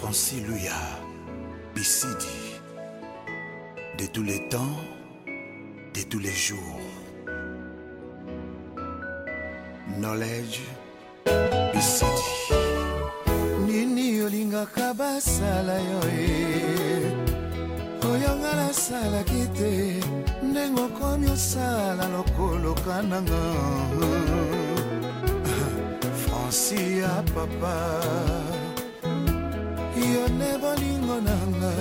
Francis Luya, Bissidi, de tous les temps, de tous les jours. Knowledge, Bissidi. Nini olingaka basala yo e oyo nga nasalaki te ndenge okomi osala lokoloka nanga franci ya papa bane bolingo nanga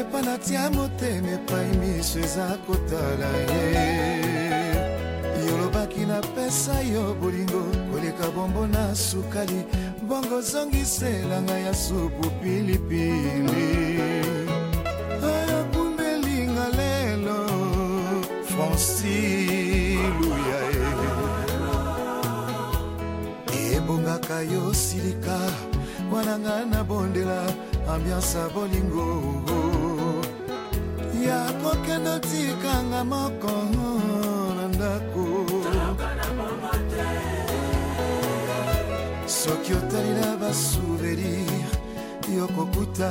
epa natia motema epai miso eza kotala ye yolobaki napesa yo bolingo koleka bombo na sukali bongo zongiselanga ya supu pilipili yosilika wana ngai nabondela ambianse ya bolingo ya kokenda tikanga moko na ndako soki otali na basouvenir yokokuta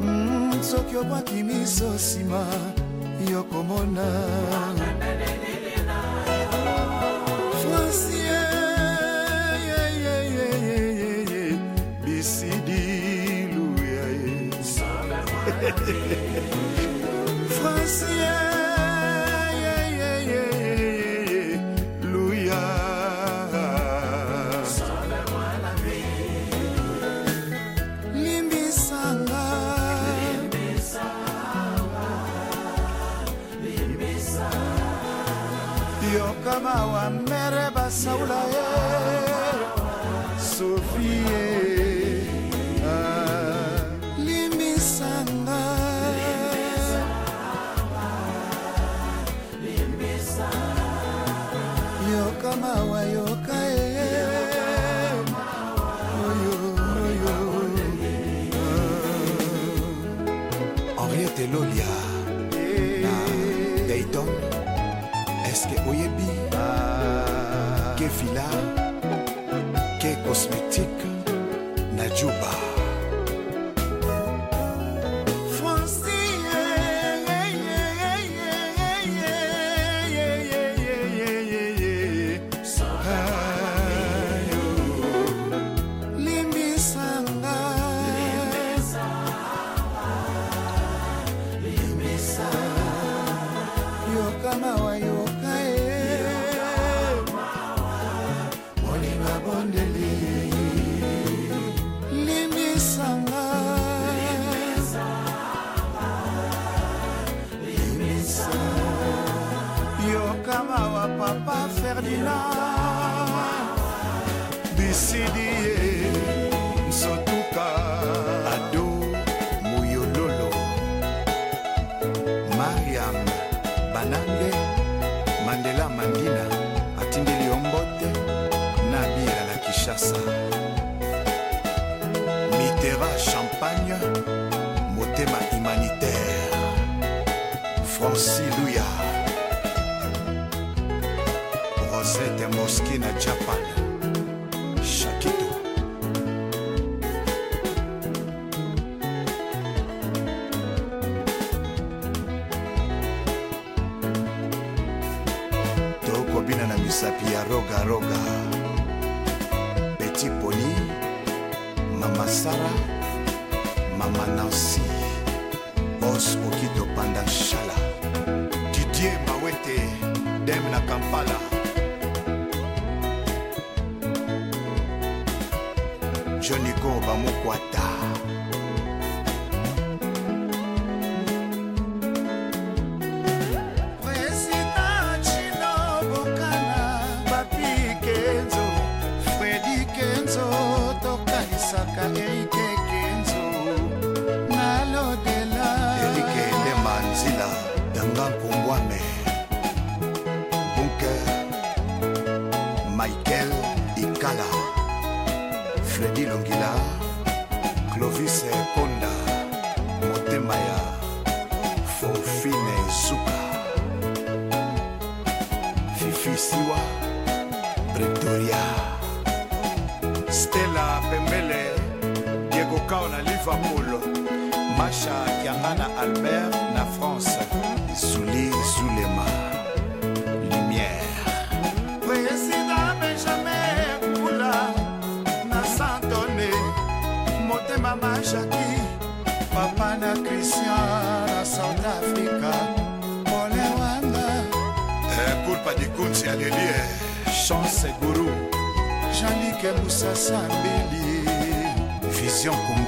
hmm, soki obwaki miso nsima yokomona yokama wa mere basaula ye sofie eske oyebi ke vila ke cosmétique na juba etondeli limisanga yokama wa papa ferdinand bisidi ye nsotuka ado muyololo mariam banande motema humanitaire franci luya rosete moski na japan shakito tokobina na misapi ya rogaroga petit poli mama sara mama nancy carlos mokindo panda nshala didier mawete dem na kampala jonico bamokwata nzela yanga nkombwame bunker michael ikala fredi longila clovis ponda motema ya fonfine zuka fifisiwa pretoria stela pembele diego kao na liverpool masha kianga na albert na france zuli zulema lumière président benjamin kula na santone motema mashaki papa na christian na south africa pole wanga kulpa eh, dikunzi alelie chance guru janike musasa mbeli vision congo